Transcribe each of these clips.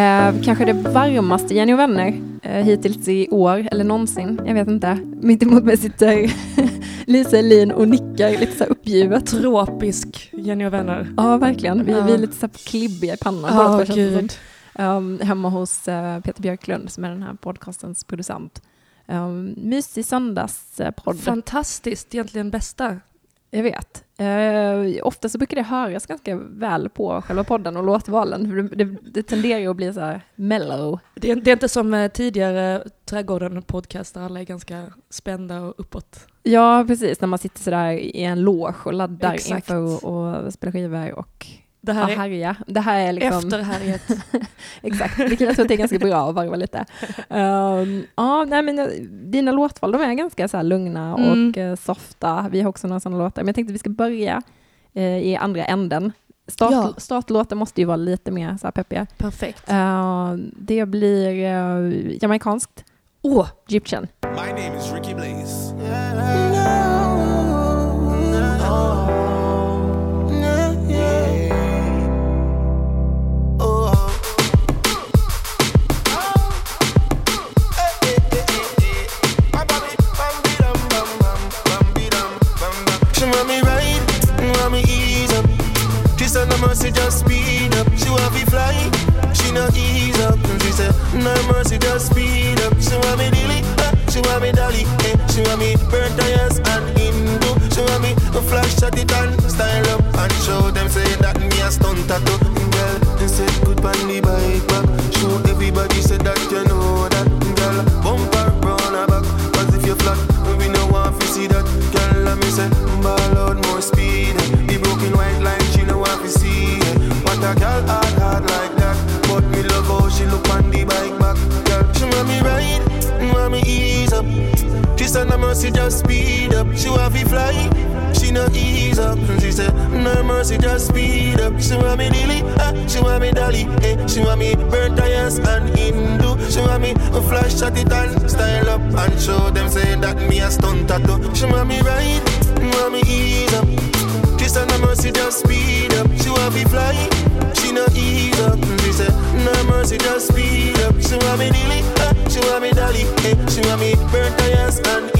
Är kanske det varmaste Jenny och vänner eh, hittills i år eller någonsin. Jag vet inte. Mitt emot mig sitter Lisa Elin och nickar lite så uppgivet. Tropisk Jenny och vänner. Ja, verkligen. Vi, Ja. vi är lite så klibbiga i pannan. Ja, som. gud. Um, hemma hos eh, Peter Björklund som är den här podcastens producent. Um, mysig söndagspodd. Fantastiskt, egentligen bästa. Jag vet. Uh, ofta så brukar det höras ganska väl på själva podden och låtvalen. För Det, det, det tenderar att bli så här mellow. Det är, det är inte som eh, tidigare Trädgården podcast där alla är ganska spända och uppåt. Ja, precis. När man sitter sådär i en loge och laddar Exakt. inför och spelar skivor och Det här är härja. Det här är liksom... efter härjet. Exakt, vilket jag tror att det är ganska bra att varva lite. Um, ja, nej, men eh, dina låtval de är ganska så här lugna Mm. och eh, softa. Vi har också några sådana låtar, men jag tänkte att vi ska börja eh, i andra änden. Start, Ja. Startlåten måste ju vara lite mer så här peppiga. Perfekt. Uh, det blir uh, jamaikanskt, Åh, Egyptian. My name is Ricky Blaze. She said just speed up. She want me fly, she no ease up. She said no mercy, just speed up. She want me dilly, uh, she want me dolly. Eh. She want me burn tires and Hindu. She want me to flash at it and style up and show them say that me a stunt tattoo. Girl, they said good on mercy, just speed up. She want me fly, she no ease up. She said no mercy, just speed up. She want me dilly, ah, she want me dolly. Eh. She want me burn tires and Hindu. She want me to flash at it and style up and show them say that me a stunt tattoo. She want me ride, want me ease up. She said no mercy, just speed up. She want me fly, she no ease up. She said no mercy, just speed up. She want me dilly, ah, she want me dolly. Eh. She want me burn tires and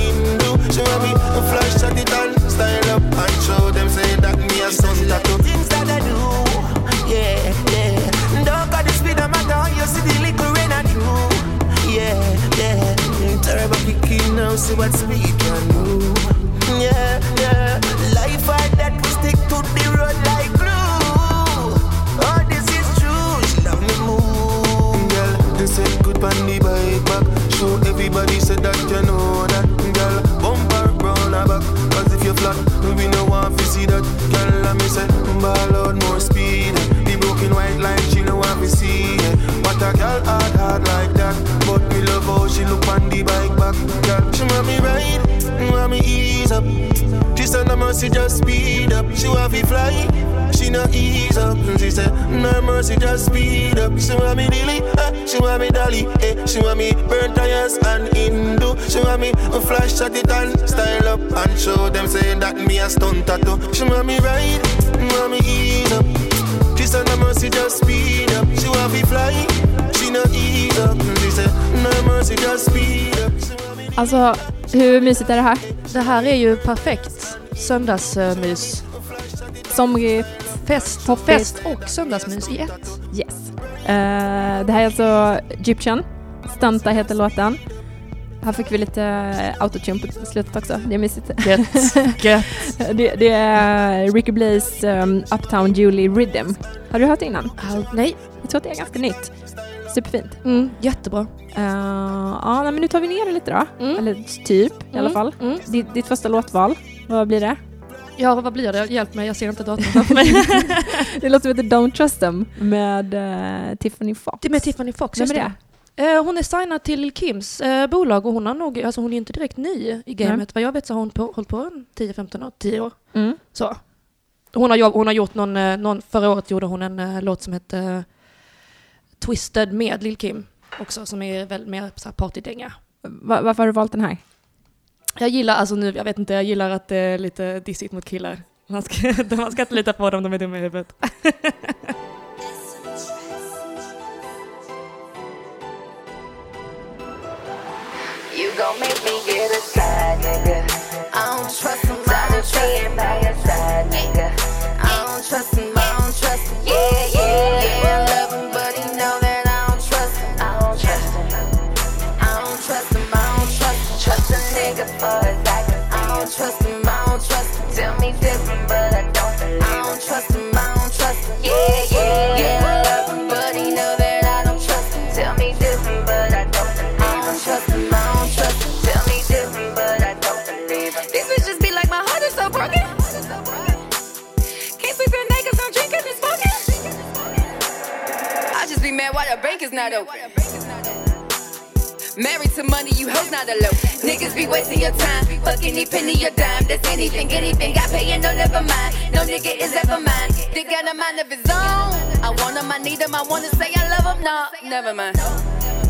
She me to flash at it and style up and show them say that me a stunt tattoo. Things that I do, yeah, yeah. Don't got the speed of my dog, you see the little rain I do. Yeah, yeah. Turbo kicking now, see what speed hard, like that. But me love how she look on the bike back. Girl, she want me ride, want me ease up. She said no mercy, just speed up. She want me fly, she no ease up. She said no mercy, just speed up. She want me dilly, ah, she want me dolly. Eh. She want me burn tires and Hindu. She want me flash at it and style up and show them say that me a stunt tattoo. She want me ride, want me ease up. She said no mercy, just speed up. She want me fly, Alltså, hur mysigt är det här? det här är ju perfekt söndagsmys. Somrigt, Fest, Hoppigt. fest och söndagsmys i ett. yes. Eh, det här är alltså Egyptian. Stunta heter låten. Här fick vi lite autotune på slutet också. Det är mysigt. Gött, gött. det, det är Ricky Blaze um, Uptown Julie Rhythm. Har du hört det innan? All, nej, Jag tror att det är ganska nytt. Superfint. mm, jättebra. Uh, ja, men nu tar vi ner det lite då. Mm. Eller typ i alla Mm, fall. Mm. Ditt, ditt första låtval, vad blir det? Ja, vad blir det? Hjälp mig, jag ser inte datorn framför mig. Det låter som heter Don't Trust Them med eh, Tiffany Fox. Det är med Tiffany Fox, just är det. Eh, hon är signad till Kims eh, bolag och hon har nog, alltså hon är inte direkt ny i gamet. Nej. Vad jag vet så har hon på, hållit på en 10-15 år, 10 år. Mm. Så. Hon har, hon har gjort någon, någon, förra året gjorde hon en låt som hette Twisted med Lil Kim också som är väl mer så här partydänga. Va varför har du valt den här? Jag gillar, alltså nu, jag vet inte, jag gillar att det är lite dissigt mot killar. Man ska, man ska inte lita på dem, de är dumma i huvudet. You gon' make me get a side, nigga. I don't trust him, I'm being biased. Open. Married to money, you hoes not alone. Niggas be wasting your time. Fuck any penny or dime. There's anything, anything. I pay no, never mind. No nigga is ever mine. They got a mind of his own. I want him, I need him. I wanna say I love him. No, never mind.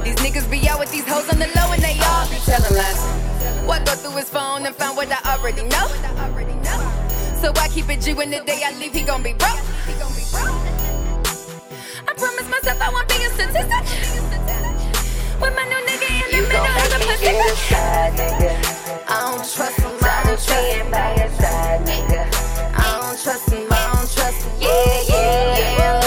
These niggas be out with these hoes on the low and they all be telling lies. What go through his phone and find what I already know? So I keep it G when the day I leave, he gon' be broke. I myself I won't be a statistic. With my new nigga in the middle of the Pacific. I don't trust him, I don't trust him by your side, nigga. I don't trust him, I don't trust him. Yeah, yeah, yeah.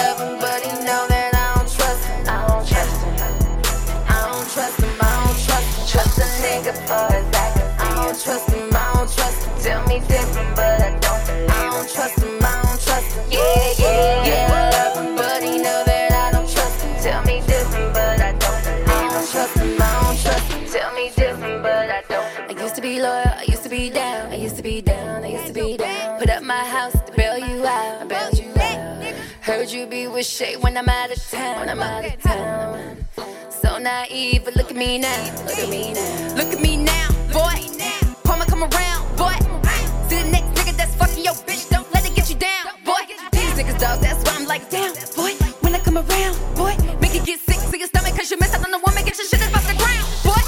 With Shay when I'm out of town, when I'm out of town. So naive, but look at me now. Look at me now. Look at me now, boy. Karma come around, boy. See the next nigga that's fucking your bitch. Don't let it get you down, boy. These niggas dog, that's why I'm like down, boy. When I come around, boy, make it get sick to your stomach cause you miss out on the woman. Get your shit off the ground, boy.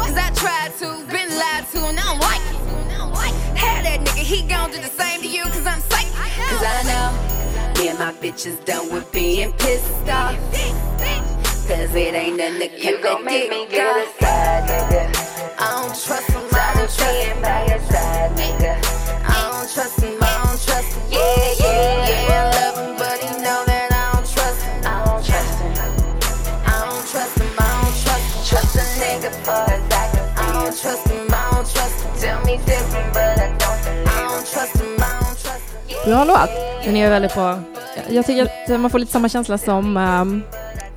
Cause I tried to, been lied to, and I don't like it. Had that nigga, he gon' do the same to you cause I'm psyched. Cause I know and my bitches done with being pissed off. Cause it ain't nothing that can gon' make me get a side, nigga. I don't trust him, I don't trust him by your side, nigga. I don't trust him, I don't trust him. Yeah, yeah, yeah. I love him, but he know that I don't trust him. I don't trust him. I don't trust him, I don't trust him. Trust a nigga for his actions. I don't trust him, I don't trust him. Tell me different, but I don't believe. I don't trust him, I don't trust him. Bra låt. Den är väldigt bra. Jag tycker att man får lite samma känsla som um,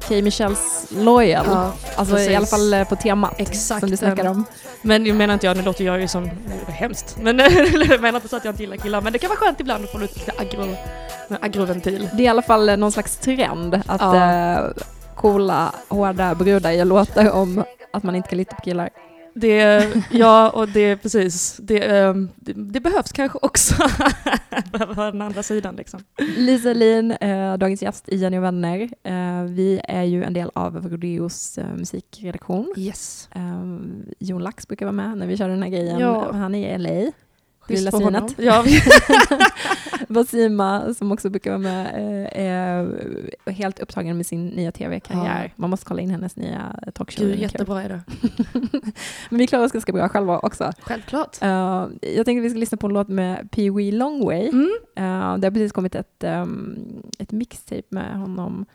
Kay Michels Loyal. Ja, alltså precis. i alla fall eh, på temat Exakt. som du snackar om. Men jag menar inte jag, nu låter jag ju som är hemskt. Men jag menar inte så att jag inte gillar killar. Men det kan vara skönt ibland att få ut lite aggro, en aggro-ventil. Det är i alla fall eh, någon slags trend att Ja. eh, coola, hårda brudar gör låtar om att man inte kan lita på killar. Det, ja, och det precis. Det, ehm, det, det behövs kanske också. Behöver den andra sidan liksom. Lisa Lin, eh, dagens gäst i Jenny och vänner. Eh, vi är ju en del av Rodeos eh, musikredaktion. Yes. Eh, Jon Lax brukar vara med när vi kör den här grejen. Ja. Han är i LA. Schysst för svinet. honom. Ja, Basima, som också brukar vara med, eh, är helt upptagen med sin nya tv-karriär. Ja. Man måste kolla in hennes nya talkshow. Gud, jättebra är det. Men vi klarar oss ganska bra själva också. Självklart. Eh, jag tänkte att vi ska lyssna på en låt med Pee Wee Longway. Mm. Uh, det har precis kommit ett, um, ett mixtape med honom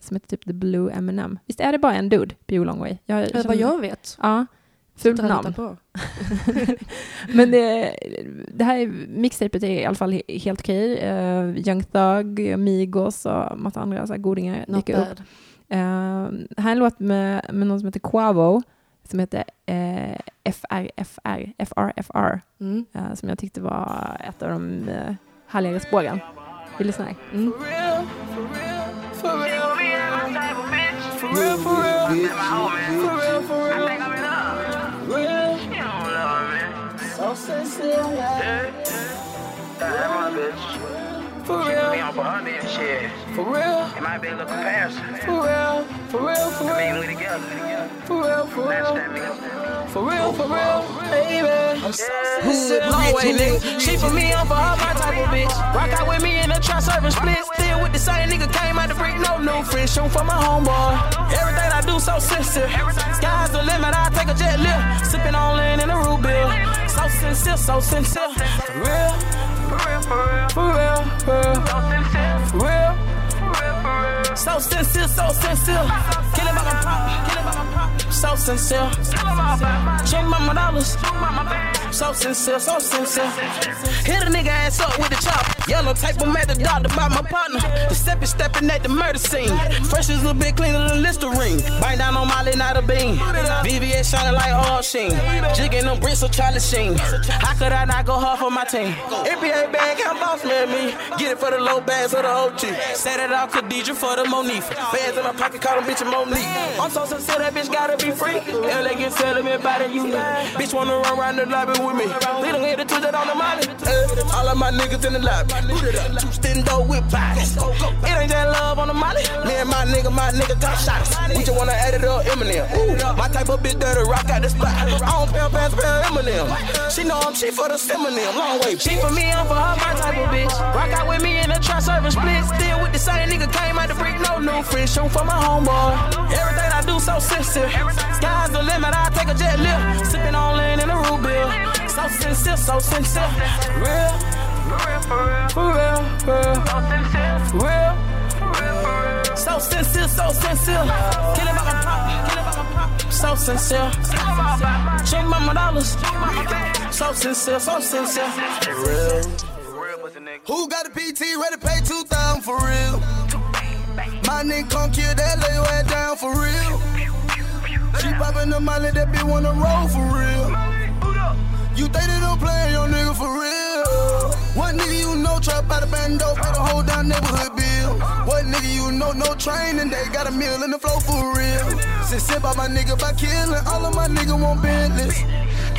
som heter typ The Blue M&M. Visst är det bara en dude, Pee Wee Longway? Jag, Vad känner- jag vet. Ja, fult namn. Men det, det här mixtapet är i alla fall he- helt okej. Eh, Young Thug, Migos och massa andra så här godingar Not dyker upp. Eh, här är en låt med, med någon som heter Quavo som heter eh, FRFR, FRFR Mm. eh, som jag tyckte var ett av de eh, härligare spåren. Vi lyssnar här. Mm. For real, for real, for real, So sincere, yeah. For real, for real, It might be a little comparison. for real, for real, for I mean, we together. for real, for real. For real, for real, baby. Hood long way, nigga. She for me, I'm for her, my type of bitch. Rock out with me in the trap serving split. Still with the same nigga, came out the brick, no new free shoot for my homeboy. Everything I do so sincere. Sky's the limit, I take a jet lift. Sipping on lean in a root beer. So sincere, so sincere. For real. For real, for real. For real, for real. So sincere, so sincere. Kill it by pop, kill it by pop. So sincere. Show mama dollars. So sincere, so sincere. Hit a nigga ass up with the chop. Yellow tape, I'm at the doctor by my partner. The stepping, stepping at the murder scene. Fresh is a little bit cleaner than Listerine. Bite down on Molly, not a bean. VVS shining like all sheen. Jigging them bricks of Charlie Sheen. How could I not go hard for my team? NBA bag, I'm boss man me. Get it for the low bags for the OG. Set it out Khadija for the Monique. Bands in my pocket, call them bitch a Monique. I'm so sincere, that bitch gotta be free. LA get settlement by the union. Bitch wanna run around the lobby with me. We don't hit the two that on the money. Eh, all of my niggas in the lobby. Two stand door with bodies. It ain't that love on the molly. Me and my nigga, my nigga got shots. We just wanna add it up, Eminem. Ooh, my type of bitch that'll rock out the spot. I don't pay pants, pay Eminem. She know I'm cheap for the Eminem. Long way. Cheap for me, I'm for her, my type of bitch. Rock out with me in the trap service split. Still with the same nigga came out the brick, no new free shoot for my homeboy. Everything I do so sincere. Sky's the limit, I take a jet lift. Sipping on lean in a root beer. So sincere, so sincere. Real. For real, for real. For real. So sincere, so sincere. Kill it by my pop, kill it by my pop. So sincere. Show mama dollars. So sincere, so sincere. For real. Who got a PT ready to pay 2000 for real? My nigga come kill that lay way down for real. She poppin' the molly that be wanna roll for real. You think they don't play your nigga for real? What nigga you know trap out of bando, got a whole down neighborhood bill? What nigga you know no training, they got a meal in the flow for real? Sincere by my nigga by killing, all of my nigga want Bentleys.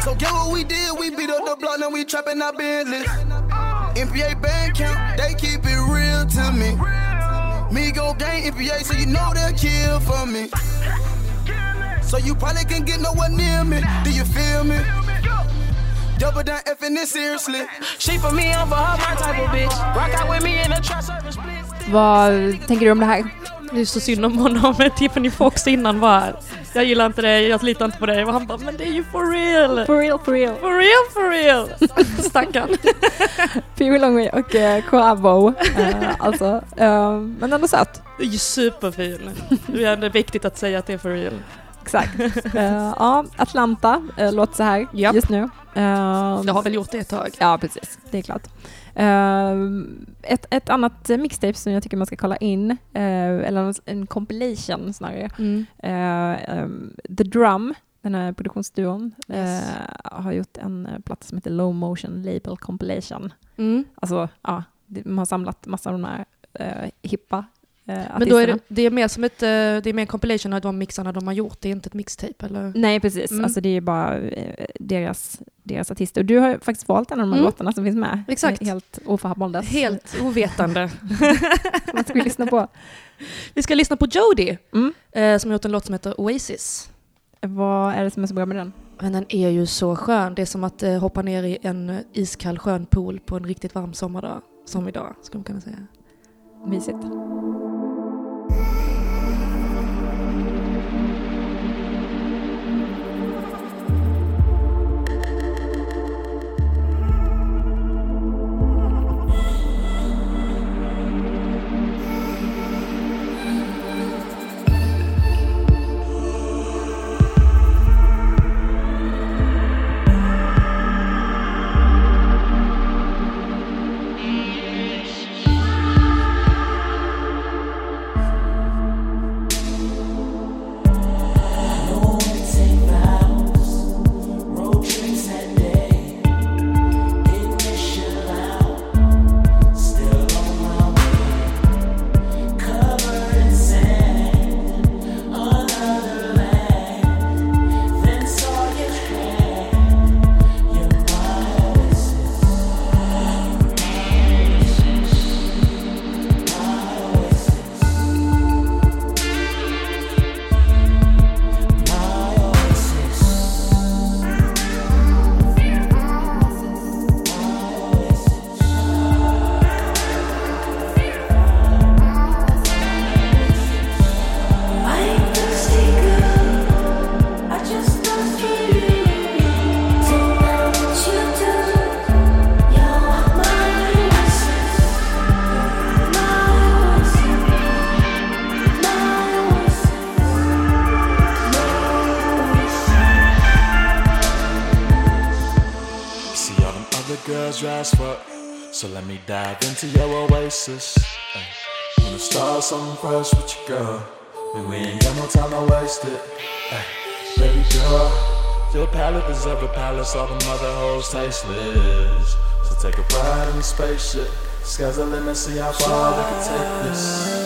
So get what we did, we beat up the block, now we trapping our Bentleys. NBA bank count, they keep it real to me. Me go gang NBA, so you know they'll kill for me. So you probably can get nowhere near me. Do you feel me? Double down effing this seriously. She for me, I'm for her, my type of bitch. Rock out with me in the trap service split. Vad tänker du om det här? Det är så synd om honom. Tiffany Fox innan var jag gillar inte dig, jag litar inte på dig. Och han bara, men det är ju for real! For real, for real. For real, for real! Stackarn. Pee Wee Longway och eh, Quavo. Eh, alltså, eh, men ändå söt. Det är ju superfin. Det är ändå viktigt att säga att det är for real. Exakt. Eh, ja, Atlanta eh, låter så här Japp. just nu. Eh, Jag har väl gjort det ett tag. Ja, precis. Det är klart. Eh, ett, ett annat mixtape som jag tycker man ska kolla in, eh, eller en- compilation snarare, Mm. ehm, The Drum, den här produktionsduon, Yes. har gjort en platta som heter Low Motion Label Compilation. Mm. Alltså, ja, det- de har samlat massa av de här hippa eh, Men då är artisterna. det, det är mer som ett, eh, det är mer en compilation av de mixarna de har gjort, det är inte ett mixtape eller? Nej, precis. Mm. Alltså det är bara eh, deras, deras artister. Och du har faktiskt valt en av de här Mm. låtarna som finns med. Exakt. Helt oförhållandes. Helt ovetande. Vad ska vi lyssna på? Vi ska lyssna på Jody, Mm. som har gjort en låt som heter Oasis. Vad är det som är så bra med den? Men den är ju så skön. Det är som att hoppa ner i en iskall skön pool på en riktigt varm sommardag. Som idag, skulle man kunna säga. Mysigt. Something fresh with your girl. And we ain't got no time to waste it. Baby girl, your palate is a palace, all the mother hoes tasteless. So take a ride in the spaceship. Sky's the limit, see how far we can take this.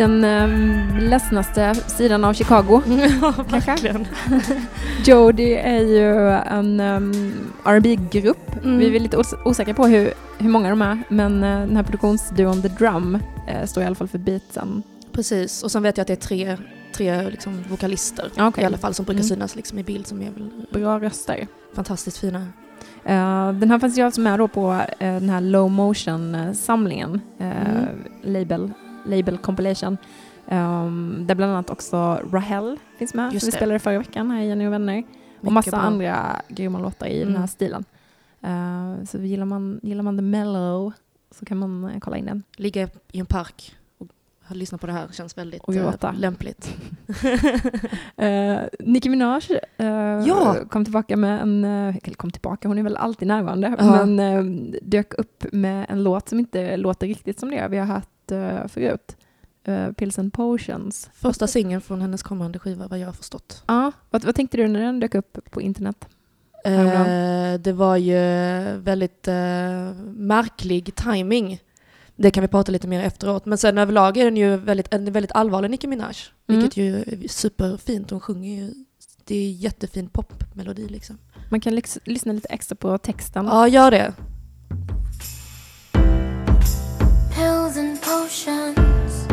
Den um, ledsnaste sidan av Chicago. ja, verkligen. Jody är ju en um, rb grupp Mm. Vi är lite os- osäkra på hur, hur många de är, men eh, den här produktionsduon The Drum eh, står i alla fall för beatsen. Precis, och sen vet jag att det är tre, tre liksom vokalister Ja, okej. i alla fall som brukar Mm. synas liksom i bild som är väl Bra röster. fantastiskt fina. Eh, den här fanns ju alltså med då på eh, den här low motion-samlingen, uh, Mm. label, label compilation. Um, där bland annat också Rahel finns med, Just som vi det. spelade förra veckan här i Jenny och vänner. och Mycket massa bra. andra grymma låtar i den Mm. här stilen. Eh, så gillar man, gillar man the mellow så kan man eh, kolla in den. Ligga i en park och lyssna på det här känns väldigt Och eh, lämpligt. Uh, Nicki Minaj Ja. kom tillbaka med en, uh, eller kom tillbaka, hon är väl alltid närvarande, Ja. men dök upp med en låt som inte låter riktigt som det vi har hört uh, förut. Uh, Pills and Potions. Första singeln från hennes kommande skiva vad jag har förstått. Ja, vad, vad tänkte du när den dök upp på internet? Eh, det var ju väldigt eh, märklig timing. Det kan vi prata lite mer efteråt. Men sen överlag är den ju väldigt, en väldigt allvarlig Nicki Minaj. Mm. Vilket ju är superfint. Hon sjunger ju, det är jättefin popmelodi liksom. Man kan lyssna lite extra på texten. Ja, gör det. Potions,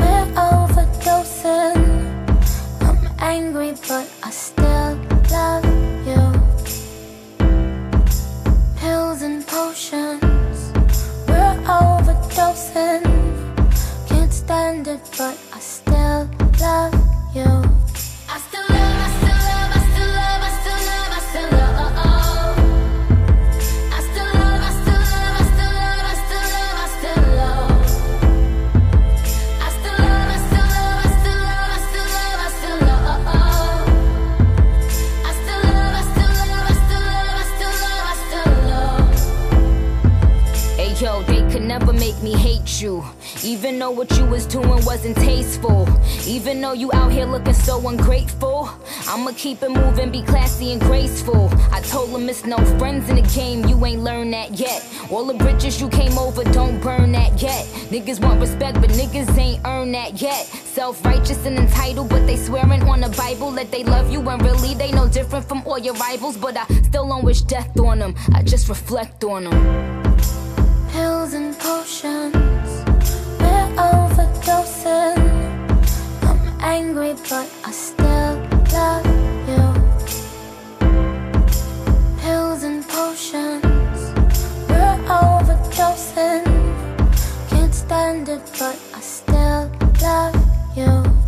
we're overdosing. I'm angry, but I still love you. Pills and potions, we're overdosing. Can't stand it, but I still love you. Make me hate you. Even though what you was doing wasn't tasteful. Even though you out here looking so ungrateful. I'ma keep it moving, be classy and graceful. I told them it's no friends in the game, you ain't learned that yet. All the bridges you came over, don't burn that yet. Niggas want respect, but niggas ain't earned that yet. Self righteous and entitled, but they swearing on the Bible that they love you, and really they no different from all your rivals. But I still don't wish death on them, I just reflect on them. Pills and potions, we're overdosing. I'm angry, but I still love you. Pills and potions, we're overdosing. Can't stand it, but I still love you.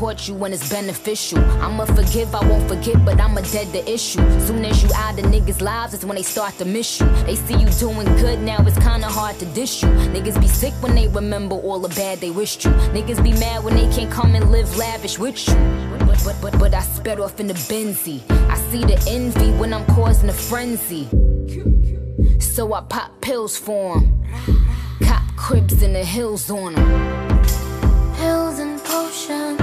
Support you when it's beneficial. I'ma forgive, I won't forget, but I'ma dead the issue. Soon as you out of niggas' lives, is when they start to miss you. They see you doing good now, it's kinda hard to dish you. Niggas be sick when they remember all the bad they wished you. Niggas be mad when they can't come and live lavish with you. But, but, but, but I sped off in the Benzie. I see the envy when I'm causing a frenzy. So I pop pills for 'em. Cop cribs in the hills on 'em. Pills and potions,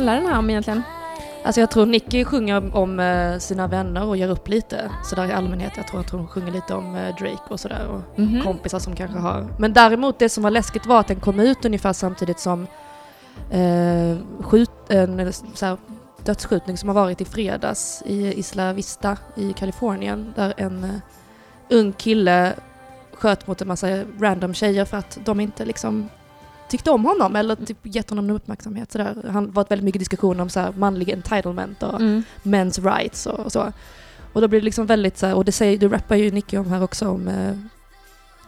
handlar den här om egentligen? Alltså jag tror Nicky sjunger om eh, sina vänner och ger upp lite sådär i allmänhet. Jag tror att hon sjunger lite om eh, Drake och sådär och Mhm. kompisar som kanske har. Men däremot det som var läskigt var att den kom ut ungefär samtidigt som eh, skjut, en så här, dödsskjutning som har varit i fredags i Isla Vista i Kalifornien där en eh, ung kille sköt mot en massa random tjejer för att de inte liksom tyckte om honom eller typ gett honom någon uppmärksamhet. Sådär. Han varit väldigt mycket diskussion om så manlig entitlement och Mm. men's rights och, och så. Och då blir det liksom väldigt så och det, säger, det rappar ju Nicky om här också om eh,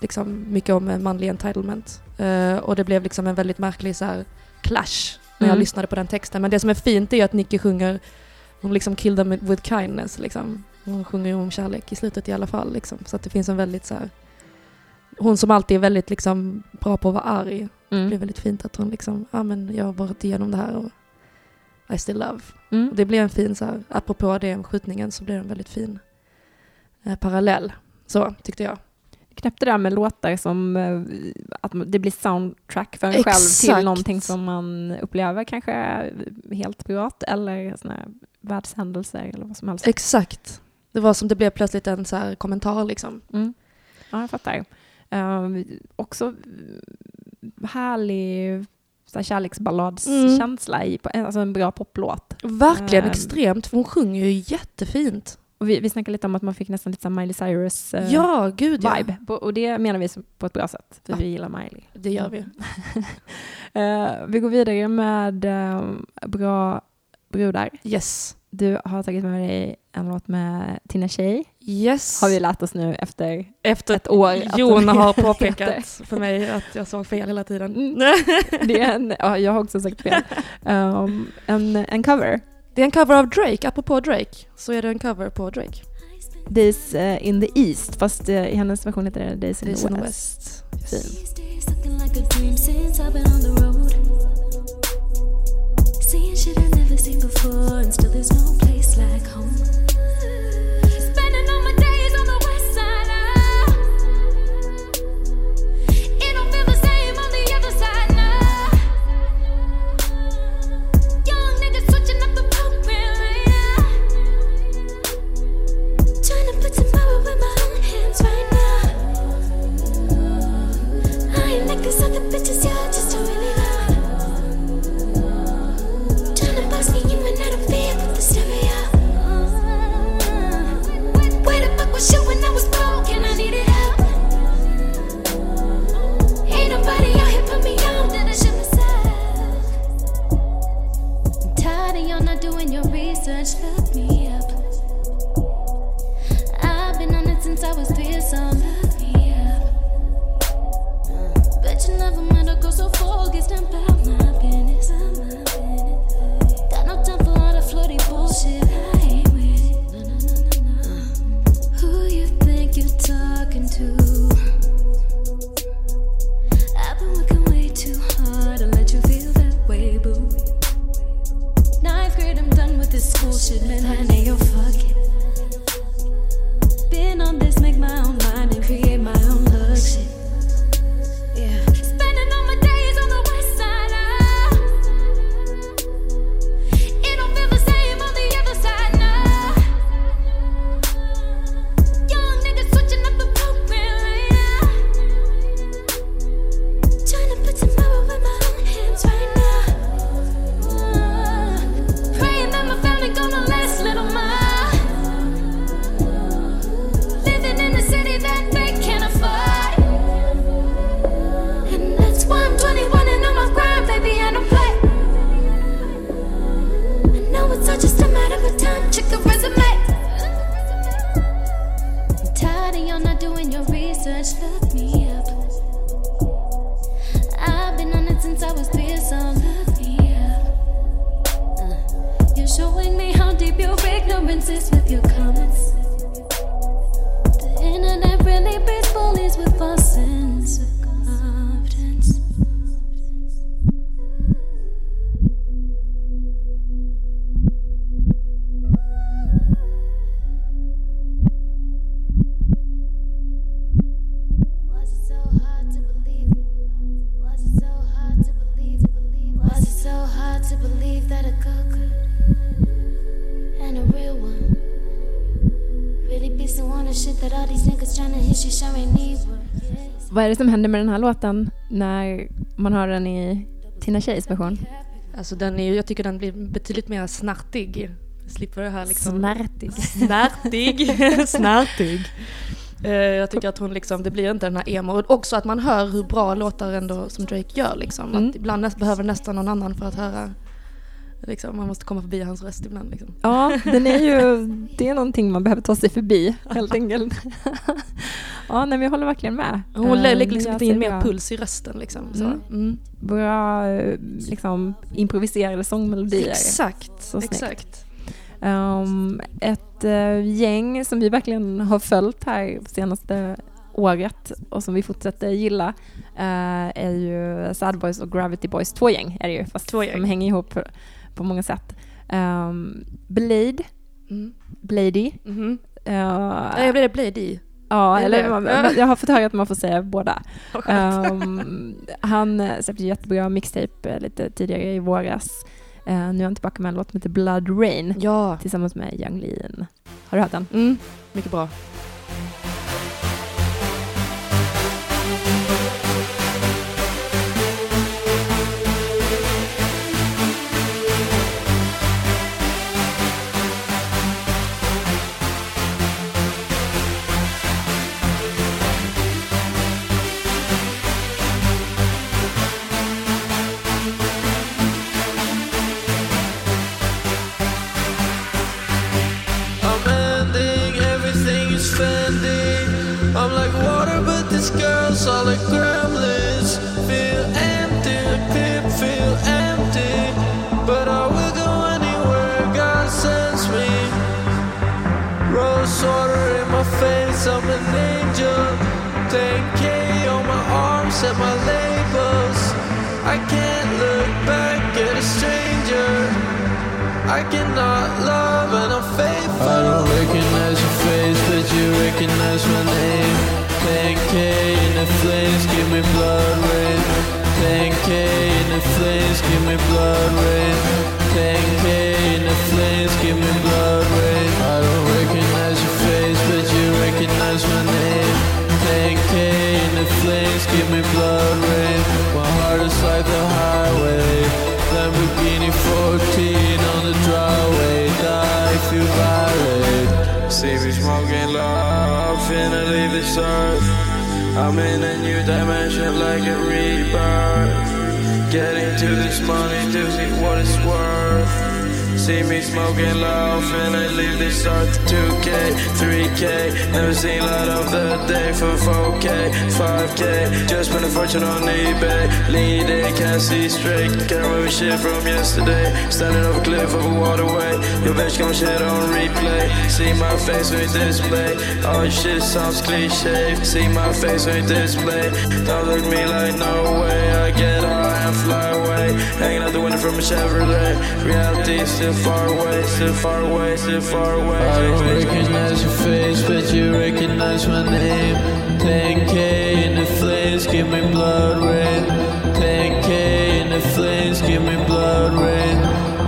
liksom mycket om eh, manlig entitlement. Eh, och det blev liksom en väldigt märklig så här, clash när jag Mm. lyssnade på den texten. Men det som är fint är ju att Nicky sjunger, hon liksom kill them with kindness liksom. Hon sjunger ju om kärlek i slutet i alla fall liksom. Så att det finns en väldigt så här, hon som alltid är väldigt liksom bra på att vara arg. Det Mm. blir väldigt fint att hon liksom, ja men jag har varit igenom det här och I still love. Mm. Och det blir en fin, så här, apropå det skjutningen, så blir det en väldigt fin eh, parallell. Så tyckte jag. Knäppt det där med låtar som eh, att det blir soundtrack för en själv till Exakt. någonting som man upplever kanske helt privat eller såna världshändelser eller vad som helst. Exakt. Det var som det blev plötsligt en så här kommentar liksom. Mm. Ja, jag fattar. Um, också härlig så här kärleksballadskänsla i, på- alltså en bra poplåt. Verkligen Ehm. extremt, för hon sjunger ju jättefint. Och vi, vi snackade lite om att man fick nästan lite Miley Cyrus eh, ja, gud ja. vibe. På, och det menar vi på ett bra sätt, för Ja. vi gillar Miley. Det gör vi. Eh, vi går vidare med eh, bra brudar. Yes. Du har tagit med dig en låt med Tina Tjej. Yes. Har vi lärt oss nu efter Efter ett år att Jon de har heter. påpekat för mig att jag såg fel hela tiden. Mm. det är en, ja, jag har också sagt fel. Um, en, en cover. Det är en cover av Drake, apropå Drake, så är det en cover på Drake. Days eh, in the East, fast eh, i hennes version heter det Days in Days the in the West. West. Fin. this scene before, and still there's no place like home. Research, look me up. I've been on it since I was three, so look me up. Bet you never met a girl so focused about my should mend you're not doing your research, look me up. I've been on it since I was three, so look me up. Uh, you're showing me how deep your ignorance is with your comments. The internet really beats bullies with false senses. Vad är det som händer med den här låten när man hör den i Tina Tjeis version? Alltså den är, jag tycker den blir betydligt mer snartig. Slipper det här liksom... Snärtig. Snärtig. Snärtig. Eh, jag tycker att hon liksom, det blir inte den här emo. Och också att man hör hur bra låtar ändå som Drake gör liksom. Mm. Ibland behöver nästan någon annan för att höra. Liksom, man måste komma förbi hans röst ibland liksom. Ja, den är ju, det är någonting man behöver ta sig förbi helt enkelt. ja, nej, men jag håller verkligen med. Hon Eh, lägger liksom gör in mer puls i rösten liksom. Så. Mm. Mm. Bra eh, liksom, improviserade sångmelodier. Exakt, Så exakt. Um, ett eh, gäng som vi verkligen har följt här senaste året och som vi fortsätter gilla eh, är ju Sad Boys och Gravity Boys. Två gäng är det ju, fast Två gäng. de hänger ihop på, många sätt. Um, Blade, Mm. Blady. Mhm. eh, Ja, jag blev det Blady. Ja, eller man, Ja. man- jag har fått höra att man får säga båda. Um, han eh, släppte jättebra mixtape eh, lite tidigare i våras. Eh, nu är han tillbaka med en låt som heter Blood Rain Ja. tillsammans med Young Lean. Har du hört den? Mm. Mycket bra. Water in my face, I'm an angel. 10k on my arms and my labels. I can't look back at a stranger. I cannot love and I'm faithful. I don't recognize your face, but you recognize my name. 10k in the flames, give me blood rain. 10k in the flames, give me blood rain. 10k in the flames, give me blood rain. The flames, give me blood rain. My heart is like the highway. Lamborghini 14 on the driveway. Die if you violate. See me smoking love, finna leave this earth. I'm in a new dimension like a rebirth. Getting to this money to see what it's worth. See me smoking loud, finna leave this earth 2K, 3K Never seen light of the day for 4K, 5K Just spent a fortune on eBay. Day, can't see straight. Can't remember shit from yesterday. Standing off a cliff of a waterway. Your bitch gon' shit on replay. See my face on display. All shit sounds cliche. See my face on display. Don't look me like no way. I Hanging out the window from a Chevrolet. Reality still far away, still far away, still far away. I don't recognize your face, but you recognize my name. 10k in the flames, give me blood rain. 10k in the flames, give me blood rain.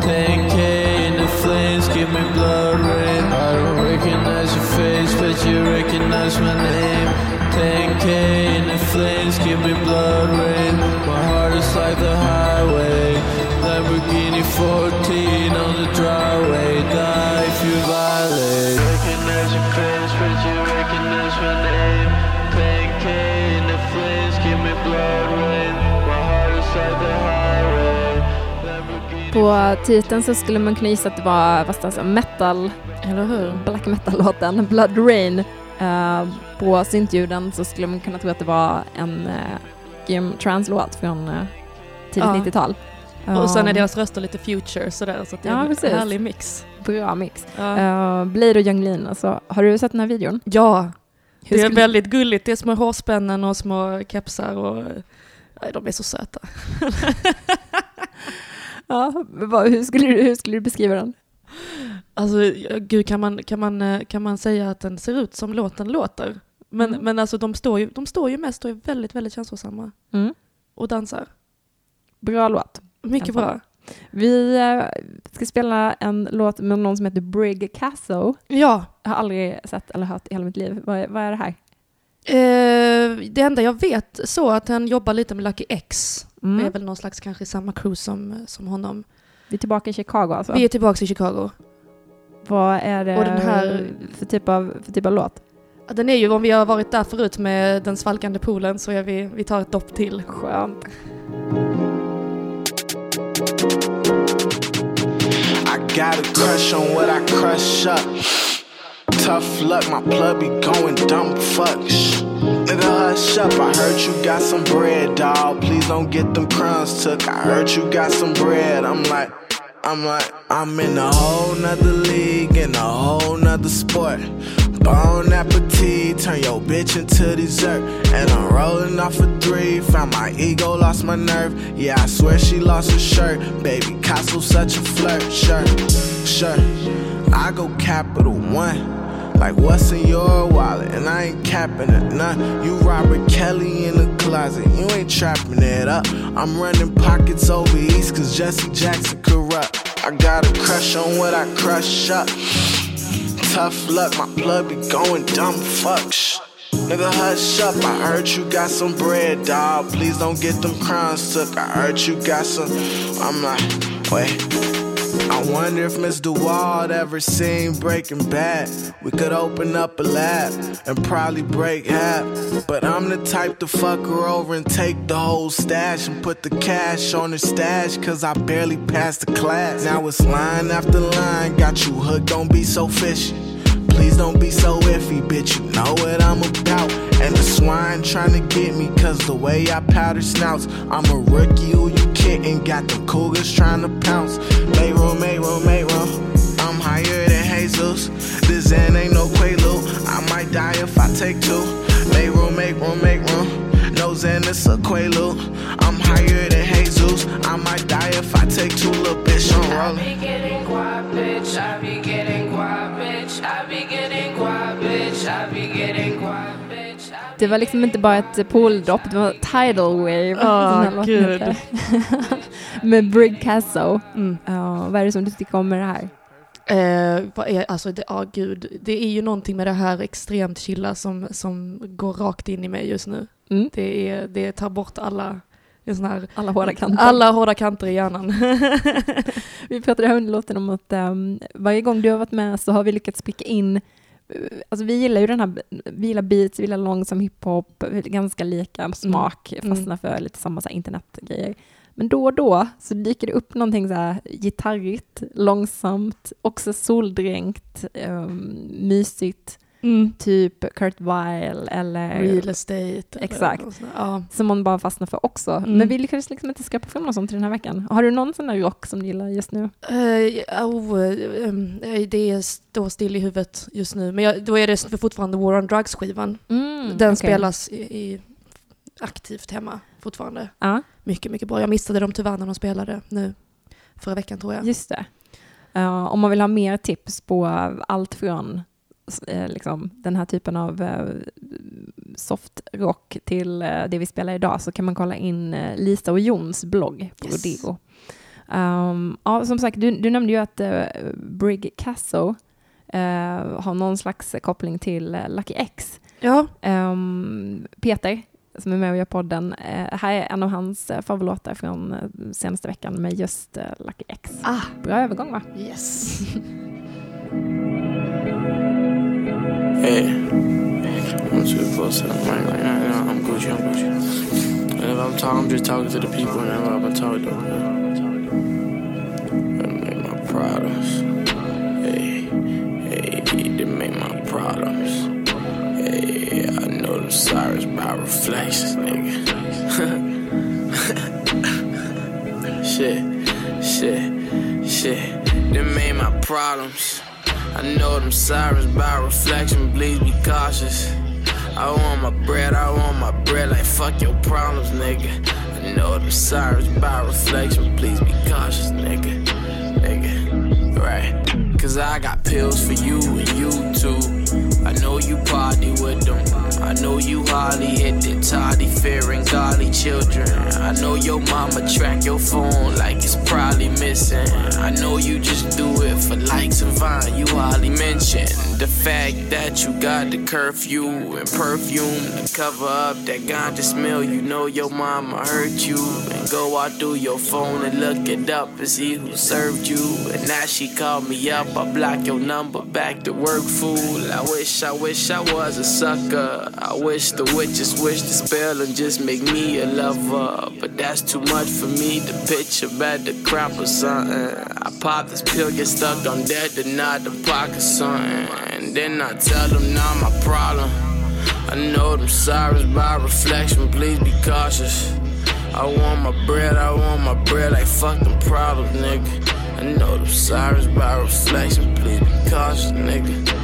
10k in the flames, give me blood rain. I don't recognize your face, but you recognize my name 10k in the flames, give me blood rain. My heart is like the highway. Lamborghini 14 on the driveway. Die if you violate. Recognize your face, but you recognize my name. 10k in the flames, give me blood rain. My heart is like the highway. Lamborghini På titeln så skulle man kunna gissa att det var vad metal, eller hur? Black metal-låten Blood Rain. Eh, på syntljuden så skulle man kunna tro att det var en uh, Game Trans-låt från uh, tidigt Ja. 90-tal. Och sen är Um, deras röster lite future sådär så att det är Ja, en precis. härlig mix. Bra mix. Ja. Uh, Blade och Lean, alltså, har du sett den här videon? Ja, Hur det är väldigt gulligt. Det är små hårspännen och små kepsar och nej, de är så söta. Ja, hur, skulle du, hur skulle du beskriva den? Alltså gud, kan man, kan, man, eh, kan man säga att den ser ut som låten låter? Men, Mm. men alltså de står, ju, de står ju mest och är väldigt, väldigt känslosamma. Mm. Och dansar. Bra låt. Mycket alla bra. Vi eh, ska spela en låt med någon som heter Brig Casso. Ja. Jag har aldrig sett eller hört i hela mitt liv. Vad är, vad är det här? Eh, det enda jag vet så att han jobbar lite med Lucky X. Mm. är väl någon slags kanske samma crew som, som honom. Vi är tillbaka i Chicago alltså. Vi är tillbaka i Chicago. Vad är det Och den här- för, typ av, för typ av låt? Den är ju, om vi har varit där förut med den svalkande poolen så är vi, vi tar ett dopp till. Skönt. I got a crush on what I crush up. Tough luck, my plug be going dumb fuck. Nigga, hush up. I heard you got some bread, dawg. Please don't get them crumbs took. I heard you got some bread. I'm like, I'm like, I'm in a whole nother league, in a whole nother sport. Bon appetit, turn your bitch into dessert. And I'm rolling off a three, found my ego, lost my nerve. Yeah, I swear she lost her shirt. Baby, Castle such a flirt. Shirt, shirt. I go capital one. Like what's in your wallet? And I ain't capping it, none. You Robert Kelly in the closet, you ain't trapping it up. I'm running pockets over east, cause Jesse Jackson corrupt. I got a crush on what I crush up. Tough luck, my plug be going dumb fuck. Shh. Nigga, hush up. I heard you got some bread, dawg. Please don't get them crumbs took. I heard you got some. I'm like, wait. Wonder if Mr. Wald ever seen Breaking Bad. We could open up a lab and probably break half. But I'm the type to fuck her over and take the whole stash and put the cash on her stash. Cause I barely passed the class. Now it's line after line. Got you hooked, don't be so fishy. Please don't be so iffy, bitch. You know what I'm about. And the swine trying to get me, cause the way I powder snouts. I'm a rookie who you kidding. Got them cougars trying to pounce. Make room, make room, make room. I'm higher than Jesus. This Zen ain't no Quaalude. I might die if I take two. Make room, make room, make room. No Zen, it's a Quaalude. I'm higher than Jesus. I might die if I take two, little bitch. I'm rolling. getting quiet, bitch. I be getting quiet, bitch. I be getting quiet, Det var liksom inte bara ett pooldropp, det var tidal wave. Låten gud. med Brig Casso. Mm. Ja, vad är det som du tycker om med det här? Eh, är, alltså, det, ah, gud. det är ju någonting med det här extremt chilla som, som går rakt in i mig just nu. Mm. Det, är, det tar bort alla, är sån här, Alla hårda kanter. alla hårda kanter i hjärnan. Vi pratade här under låten om att um, varje gång du har varit med så har vi lyckats pricka in eh, Alltså vi gillar ju den här, vi gillar beats, vi gillar långsam hiphop, ganska lika smak, Mm. fastnar för lite samma så internetgrejer. Men då och då så dyker det upp någonting så här gitarrigt, långsamt, också soldränkt, um, mysigt, Mm. typ Kurt Weill eller Real estate. Exakt. Ja. som man bara fastnar för också. Mm. Men vi lyckades liksom inte skräpa fram något sånt till den här veckan. Har du någon sån där rock som du gillar just nu? Eh, oh, um, det står still i huvudet just nu. Men jag, då är det fortfarande War on Drugs-skivan. Mm, Den okej. spelas i, i aktivt hemma fortfarande. Ja. Mycket, mycket bra. Jag missade dem tyvärr när de spelade nu förra veckan tror jag. Just det. Eh, om man vill ha mer tips på allt från liksom, den här typen av uh, softrock till eh, det vi spelar idag så kan man kolla in eh, Lisa och Jons blogg på Yes. Rodigo. Um, ja, som sagt, du, du nämnde ju att uh, Brig Casso eh, har någon slags koppling till eh, Lucky X. Ja. Ehm, Peter, som är med och gör podden, eh, här är en av hans uh, favoritlåtar från eh, senaste veckan med just uh, Lucky X. Ah. Bra övergång va? Yes. Hey, I'm too close to the mic right now. No, I'm Gucci, I'm Gucci. And if I'm talking, I'm just talking to the people, and if I'm talking to them, they make my problems. Hey, hey, they make my problems. Hey, I know them sirens by reflections, nigga. shit, shit, shit. They made my problems. I know them sirens by reflection, please be cautious. I want my bread, I want my bread like fuck your problems, nigga. I know them sirens by reflection, please be cautious, nigga. Nigga, right. Cause I got pills for you and you too. I know you party with them. I know you hardly hit it, tardy fearing godly children. I know your mama track your phone like it's probably missing. I know you just do it for likes and vine, you hardly mention the fact that you got the curfew and perfume to cover up that ganja smell. You know your mama hurt you and go out through your phone and look it up and see who served you. And now she called me up, I block your number back to work, fool. I wish, I wish I was a sucker. I wish the witches wish the spell and just make me a lover. But that's too much for me to picture about the crap or something. I pop this pill, get stuck on then not the pocket something. And then I tell them not my problem. I know them sirens by reflection, please be cautious. I want my bread, I want my bread like fuck them problems, nigga. I know them sirens by reflection, please be cautious, nigga.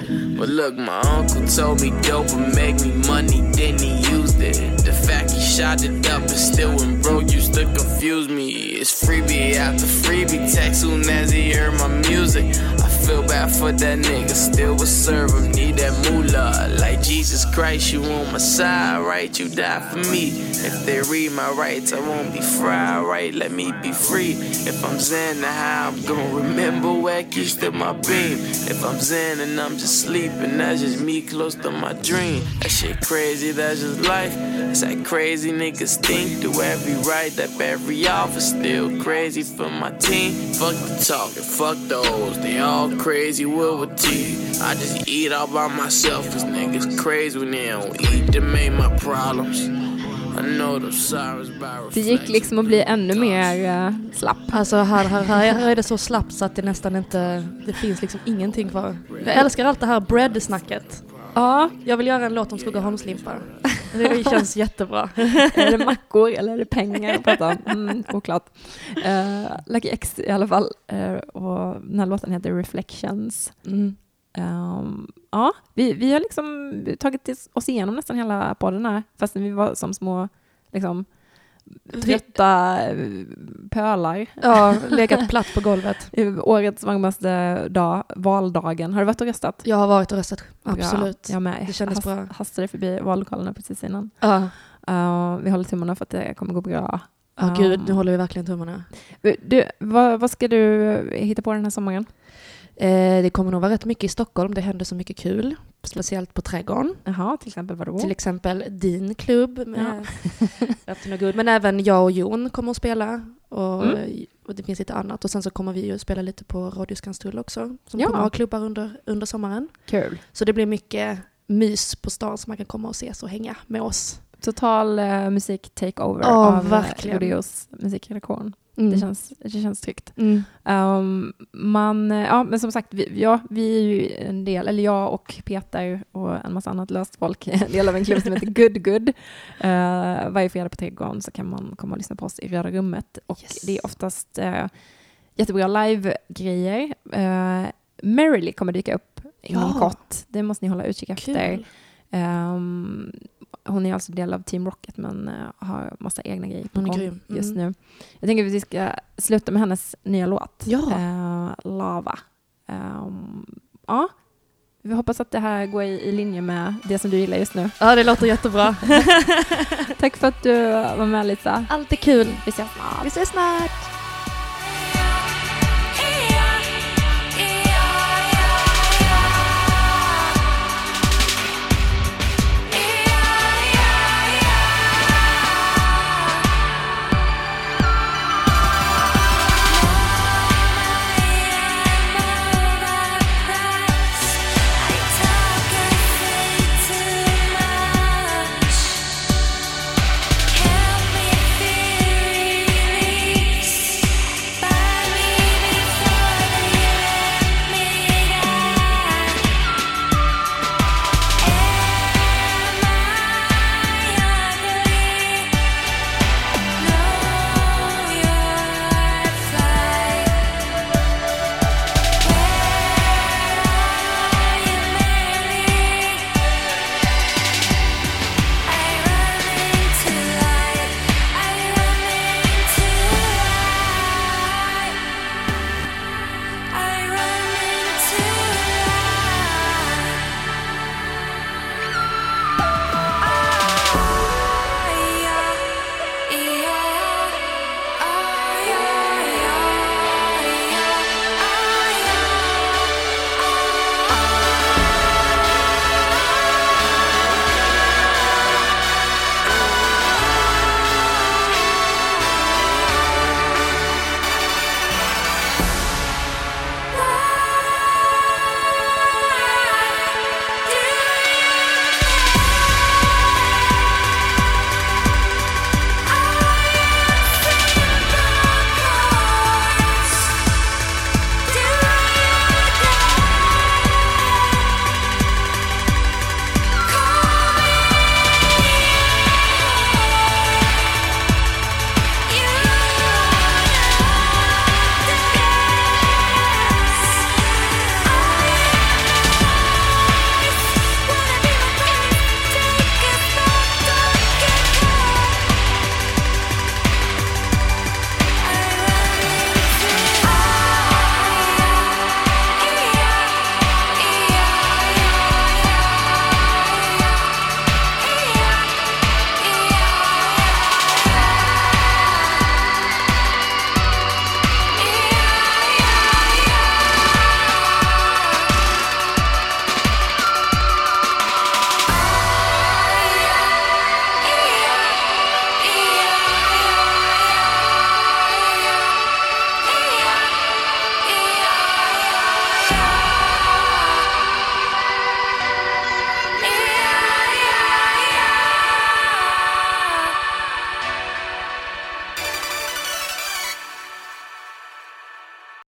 but look, my uncle told me dope would make me money, then he used it. The fact he shot it up and still went broke used to confuse me. It's freebie after freebie text soon as he heard my music. Feel bad for that nigga, still would serve him, need that moolah. Like Jesus Christ, you on my side, right? You die for me. If they read my rights, I won't be fried, right? Let me be free. If I'm zen, I'm gonna remember where keys to my beam. If I'm zen and I'm just sleeping, that's just me close to my dream. That shit crazy, that's just life. It's that crazy niggas think do every right, that every offer still crazy for my team. Fuck the talking, fuck those, they all crazy with a T. I just eat all by myself, cause niggas crazy when they don't eat, them ain't my problems. I know the sirens by Det gick liksom att bli ännu mer uh, slapp. Alltså här, här, här, här är det så slappt så att det nästan inte, det finns liksom ingenting kvar. Jag älskar allt det här bread-snacket. Ja. Jag vill göra en låt om Skogaholmslimpa. Det känns jättebra. är det mackor eller är det pengar att prata om? Mm, oklart. Uh, Lucky X i alla fall. Uh, och den här låten heter Reflections. Mm. Um, ja, vi, vi har liksom tagit oss igenom nästan hela podden här, fast vi var som små liksom, trötta pölar. Ja, legat platt på golvet. Årets varmaste dag, valdagen. Har du varit och röstat? Jag har varit och röstat, absolut. Ja, jag med. Det kändes Hast, bra. hastade förbi vallokalerna precis innan. Ja. Uh, vi håller tummarna för att det kommer gå bra. Ja, oh, gud, nu håller vi verkligen tummarna. Du, vad, vad ska du hitta på den här sommaren? Eh, det kommer nog vara rätt mycket i Stockholm. Det händer så mycket kul. Speciellt på Trädgården. Jaha, till exempel vadå? Till exempel din klubb med ja. Men även jag och Jon kommer att spela. Och, mm. och, det finns lite annat. Och sen så kommer vi ju spela lite på Radio Skanstull också. Som ja. kommer att ha klubbar under, under sommaren. Kul. Så det blir mycket mys på stan så man kan komma och ses och hänga med oss. Total uh, musik takeover oh, av verkligen. Rodeos musikredaktion. Mm. Det, känns, det känns tryggt. Mm. Um, man, ja, men som sagt, vi, ja, vi är ju en del, eller jag och Peter och en massa annat löst folk, en del av en klubb som heter Good Good. Uh, varje fredag på Trädgården så kan man komma och lyssna på oss i Röda rummet. Och yes. det är oftast uh, jättebra live-grejer. Uh, Merrily kommer dyka upp inom Ja. kort. Det måste ni hålla utkik efter. Um, hon är alltså del av Team Rocket men uh, har massa egna grejer på gång grym. just Mm. nu. Jag tänker att vi ska sluta med hennes nya låt, Ja. eh, Lava. Um, ja, vi hoppas att det här går i, i linje med det som du gillar just nu. Ja, det låter jättebra. Tack för att du var med Lisa. Allt är kul. Vi ses snart. Vi ses snart.